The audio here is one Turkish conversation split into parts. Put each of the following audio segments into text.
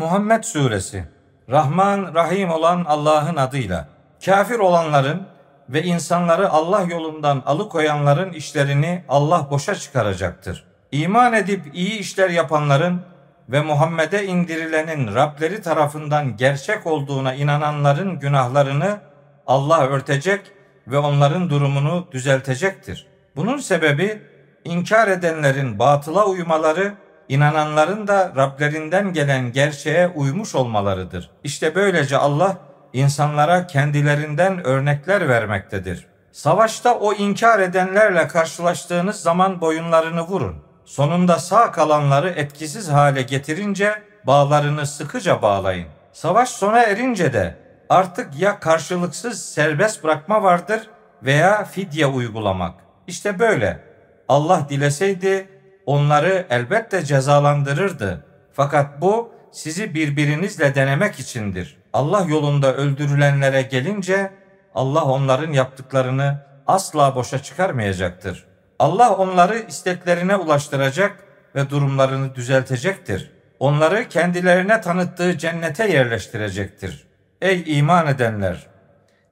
Muhammed Suresi Rahman Rahim olan Allah'ın adıyla kafir olanların ve insanları Allah yolundan alıkoyanların işlerini Allah boşa çıkaracaktır. İman edip iyi işler yapanların ve Muhammed'e indirilenin Rableri tarafından gerçek olduğuna inananların günahlarını Allah örtecek ve onların durumunu düzeltecektir. Bunun sebebi inkar edenlerin batıla uymaları, inananların da Rablerinden gelen gerçeğe uymuş olmalarıdır. İşte böylece Allah insanlara kendilerinden örnekler vermektedir. Savaşta o inkar edenlerle karşılaştığınız zaman boyunlarını vurun. Sonunda sağ kalanları etkisiz hale getirince bağlarını sıkıca bağlayın. Savaş sona erince de artık ya karşılıksız serbest bırakma vardır veya fidye uygulamak. İşte böyle. Allah dileseydi onları elbette cezalandırırdı. Fakat bu sizi birbirinizle denemek içindir. Allah yolunda öldürülenlere gelince Allah onların yaptıklarını asla boşa çıkarmayacaktır. Allah onları isteklerine ulaştıracak ve durumlarını düzeltecektir. Onları kendilerine tanıttığı cennete yerleştirecektir. Ey iman edenler!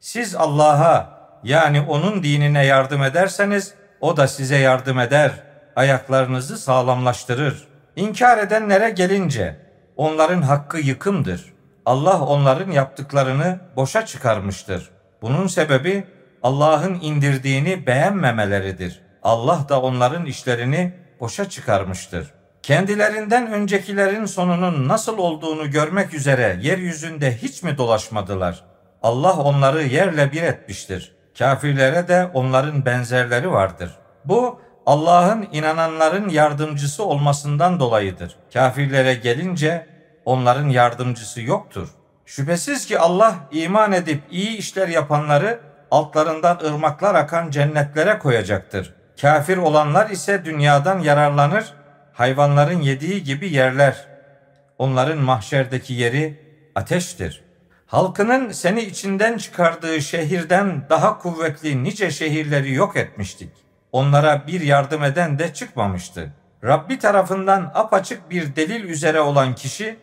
Siz Allah'a yani onun dinine yardım ederseniz o da size yardım eder. Ayaklarınızı sağlamlaştırır. İnkar edenlere gelince onların hakkı yıkımdır. Allah onların yaptıklarını boşa çıkarmıştır. Bunun sebebi Allah'ın indirdiğini beğenmemeleridir. Allah da onların işlerini boşa çıkarmıştır. Kendilerinden öncekilerin sonunun nasıl olduğunu görmek üzere yeryüzünde hiç mi dolaşmadılar? Allah onları yerle bir etmiştir. Kafirlere de onların benzerleri vardır. Bu Allah'ın inananların yardımcısı olmasından dolayıdır. Kafirlere gelince onların yardımcısı yoktur. Şüphesiz ki Allah iman edip iyi işler yapanları altlarından ırmaklar akan cennetlere koyacaktır. Kafir olanlar ise dünyadan yararlanır, hayvanların yediği gibi yerler. Onların mahşerdeki yeri ateştir. Halkının seni içinden çıkardığı şehirden daha kuvvetli nice şehirleri yok etmiştik. Onlara bir yardım eden de çıkmamıştı. Rabbi tarafından apaçık bir delil üzere olan kişi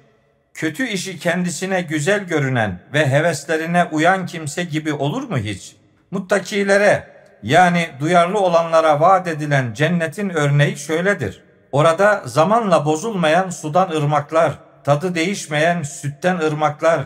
kötü işi kendisine güzel görünen ve heveslerine uyan kimse gibi olur mu hiç? Muttakilere yani duyarlı olanlara vaat edilen cennetin örneği şöyledir. Orada zamanla bozulmayan sudan ırmaklar, tadı değişmeyen sütten ırmaklar,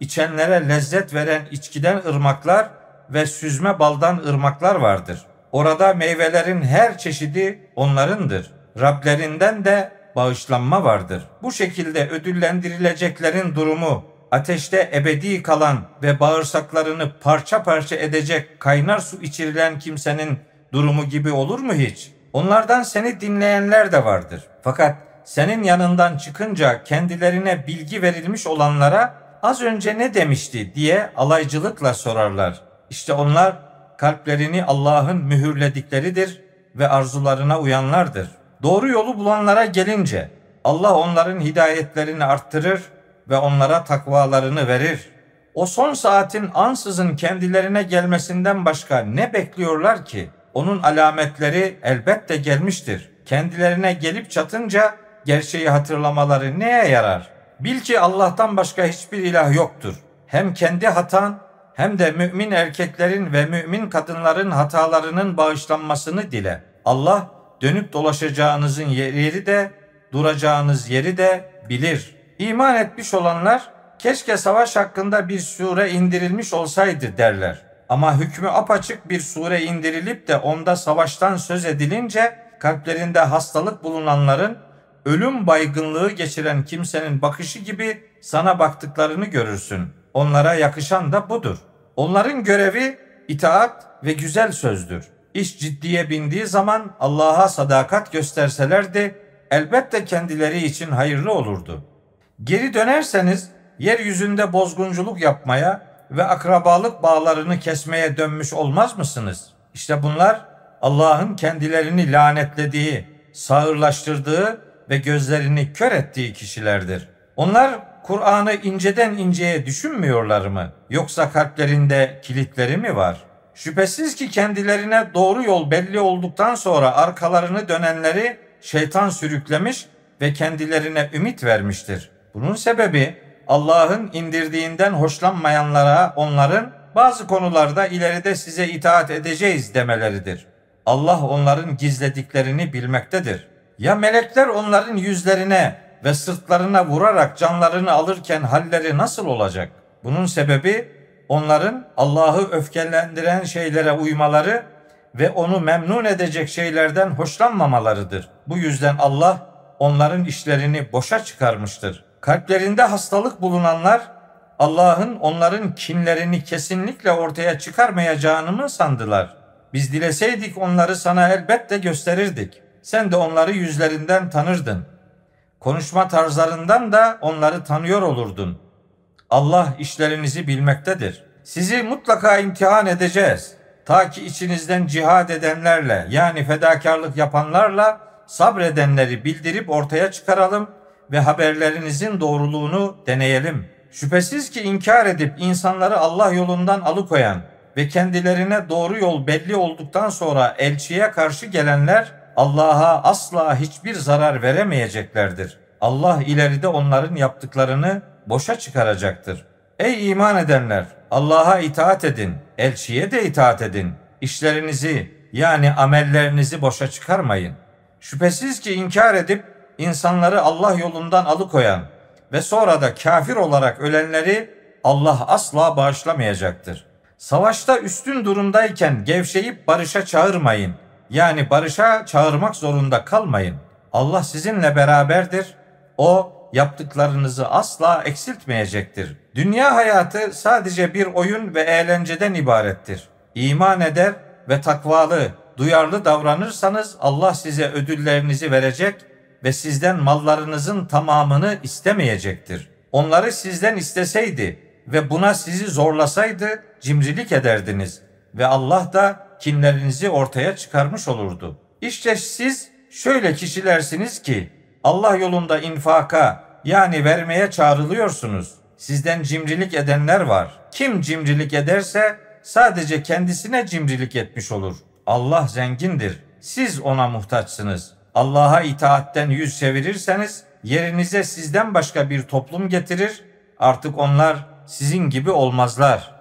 içenlere lezzet veren içkiden ırmaklar ve süzme baldan ırmaklar vardır. Orada meyvelerin her çeşidi onlarındır. Rablerinden de bağışlanma vardır. Bu şekilde ödüllendirileceklerin durumu ateşte ebedi kalan ve bağırsaklarını parça parça edecek kaynar su içirilen kimsenin durumu gibi olur mu hiç? Onlardan seni dinleyenler de vardır. Fakat senin yanından çıkınca kendilerine bilgi verilmiş olanlara az önce ne demişti diye alaycılıkla sorarlar. İşte onlar kalplerini Allah'ın mühürledikleridir ve arzularına uyanlardır. Doğru yolu bulanlara gelince Allah onların hidayetlerini arttırır ve onlara takvalarını verir. O son saatin ansızın kendilerine gelmesinden başka ne bekliyorlar ki? Onun alametleri elbette gelmiştir. Kendilerine gelip çatınca gerçeği hatırlamaları neye yarar? Bil ki Allah'tan başka hiçbir ilah yoktur. Hem kendi hatan hem de mümin erkeklerin ve mümin kadınların hatalarının bağışlanmasını dile. Allah dönüp dolaşacağınızın yeri de duracağınız yeri de bilir. İman etmiş olanlar keşke savaş hakkında bir sure indirilmiş olsaydı derler. Ama hükmü apaçık bir sure indirilip de onda savaştan söz edilince kalplerinde hastalık bulunanların ölüm baygınlığı geçiren kimsenin bakışı gibi sana baktıklarını görürsün. Onlara yakışan da budur. Onların görevi itaat ve güzel sözdür. İş ciddiye bindiği zaman Allah'a sadakat gösterselerdi elbette kendileri için hayırlı olurdu. Geri dönerseniz yeryüzünde bozgunculuk yapmaya ve akrabalık bağlarını kesmeye dönmüş olmaz mısınız? İşte bunlar Allah'ın kendilerini lanetlediği, sağırlaştırdığı ve gözlerini kör ettiği kişilerdir. Onlar Kur'an'ı inceden inceye düşünmüyorlar mı? Yoksa kalplerinde kilitleri mi var? Şüphesiz ki kendilerine doğru yol belli olduktan sonra arkalarını dönenleri şeytan sürüklemiş ve kendilerine ümit vermiştir. Bunun sebebi Allah'ın indirdiğinden hoşlanmayanlara onların bazı konularda ileride size itaat edeceğiz demeleridir. Allah onların gizlediklerini bilmektedir. Ya melekler onların yüzlerine ve sırtlarına vurarak canlarını alırken halleri nasıl olacak? Bunun sebebi onların Allah'ı öfkelendiren şeylere uymaları ve onu memnun edecek şeylerden hoşlanmamalarıdır. Bu yüzden Allah onların işlerini boşa çıkarmıştır. Kalplerinde hastalık bulunanlar Allah'ın onların kinlerini kesinlikle ortaya çıkarmayacağını mı sandılar? Biz dileseydik onları sana elbette gösterirdik. Sen de onları yüzlerinden tanırdın. Konuşma tarzlarından da onları tanıyor olurdun. Allah işlerinizi bilmektedir. Sizi mutlaka imtihan edeceğiz. Ta ki içinizden cihad edenlerle yani fedakarlık yapanlarla sabredenleri bildirip ortaya çıkaralım ve haberlerinizin doğruluğunu deneyelim. Şüphesiz ki inkar edip insanları Allah yolundan alıkoyan ve kendilerine doğru yol belli olduktan sonra elçiye karşı gelenler Allah'a asla hiçbir zarar veremeyeceklerdir. Allah ileride onların yaptıklarını boşa çıkaracaktır. Ey iman edenler! Allah'a itaat edin, elçiye de itaat edin. İşlerinizi yani amellerinizi boşa çıkarmayın. Şüphesiz ki inkar edip insanları Allah yolundan alıkoyan ve sonra da kafir olarak ölenleri Allah asla bağışlamayacaktır. Savaşta üstün durumdayken gevşeyip barışa çağırmayın. Yani barışa çağırmak zorunda kalmayın. Allah sizinle beraberdir. O yaptıklarınızı asla eksiltmeyecektir. Dünya hayatı sadece bir oyun ve eğlenceden ibarettir. İman eder ve takvalı, duyarlı davranırsanız Allah size ödüllerinizi verecek ve sizden mallarınızın tamamını istemeyecektir. Onları sizden isteseydi ve buna sizi zorlasaydı cimrilik ederdiniz ve Allah da kinlerinizi ortaya çıkarmış olurdu. İşte siz şöyle kişilersiniz ki Allah yolunda infaka yani vermeye çağrılıyorsunuz. Sizden cimrilik edenler var. Kim cimrilik ederse sadece kendisine cimrilik etmiş olur. Allah zengindir. Siz ona muhtaçsınız. Allah'a itaatten yüz çevirirseniz yerinize sizden başka bir toplum getirir. Artık onlar sizin gibi olmazlar.